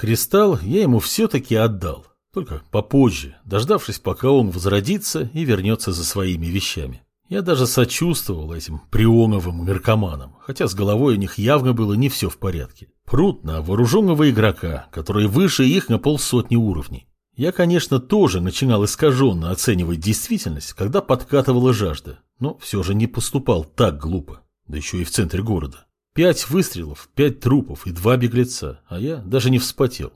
Кристалл я ему все-таки отдал, только попозже, дождавшись, пока он возродится и вернется за своими вещами. Я даже сочувствовал этим прионовым наркоманам, хотя с головой у них явно было не все в порядке. Прут на вооруженного игрока, который выше их на полсотни уровней. Я, конечно, тоже начинал искаженно оценивать действительность, когда подкатывала жажда, но все же не поступал так глупо, да еще и в центре города. Пять выстрелов, пять трупов и два беглеца, а я даже не вспотел.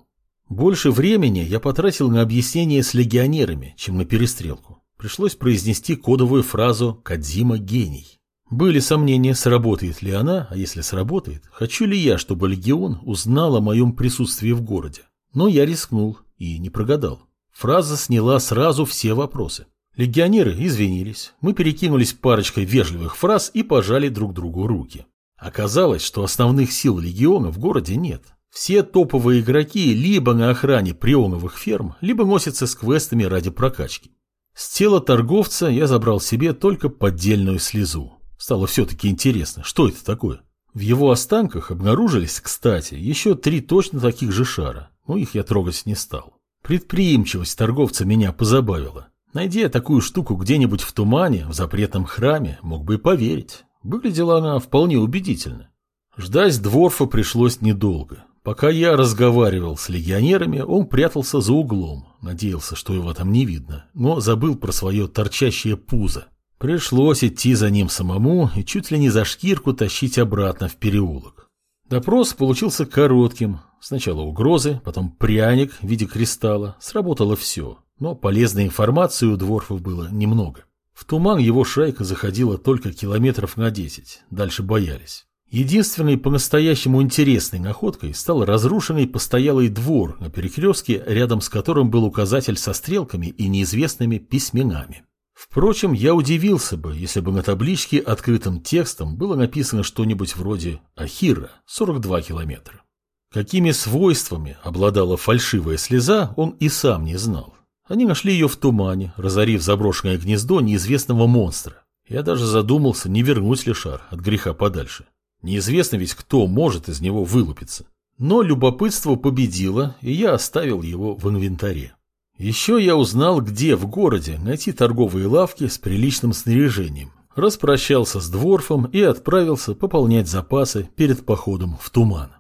Больше времени я потратил на объяснение с легионерами, чем на перестрелку. Пришлось произнести кодовую фразу «Кадзима гений». Были сомнения, сработает ли она, а если сработает, хочу ли я, чтобы легион узнал о моем присутствии в городе. Но я рискнул и не прогадал. Фраза сняла сразу все вопросы. Легионеры извинились, мы перекинулись парочкой вежливых фраз и пожали друг другу руки. Оказалось, что основных сил легиона в городе нет. Все топовые игроки либо на охране прионовых ферм, либо носятся с квестами ради прокачки. С тела торговца я забрал себе только поддельную слезу. Стало все-таки интересно, что это такое. В его останках обнаружились, кстати, еще три точно таких же шара, но их я трогать не стал. Предприимчивость торговца меня позабавила. Найди я такую штуку где-нибудь в тумане, в запретном храме, мог бы и поверить. Выглядела она вполне убедительно. Ждать Дворфа пришлось недолго. Пока я разговаривал с легионерами, он прятался за углом, надеялся, что его там не видно, но забыл про свое торчащее пузо. Пришлось идти за ним самому и чуть ли не за шкирку тащить обратно в переулок. Допрос получился коротким. Сначала угрозы, потом пряник в виде кристалла. Сработало все, но полезной информации у дворфов было немного. В туман его шайка заходила только километров на десять, дальше боялись. Единственной по-настоящему интересной находкой стал разрушенный постоялый двор на перекрестке, рядом с которым был указатель со стрелками и неизвестными письменами. Впрочем, я удивился бы, если бы на табличке открытым текстом было написано что-нибудь вроде «Ахира, 42 километра». Какими свойствами обладала фальшивая слеза, он и сам не знал. Они нашли ее в тумане, разорив заброшенное гнездо неизвестного монстра. Я даже задумался, не вернуть ли шар от греха подальше. Неизвестно ведь, кто может из него вылупиться. Но любопытство победило, и я оставил его в инвентаре. Еще я узнал, где в городе найти торговые лавки с приличным снаряжением. Распрощался с дворфом и отправился пополнять запасы перед походом в туман.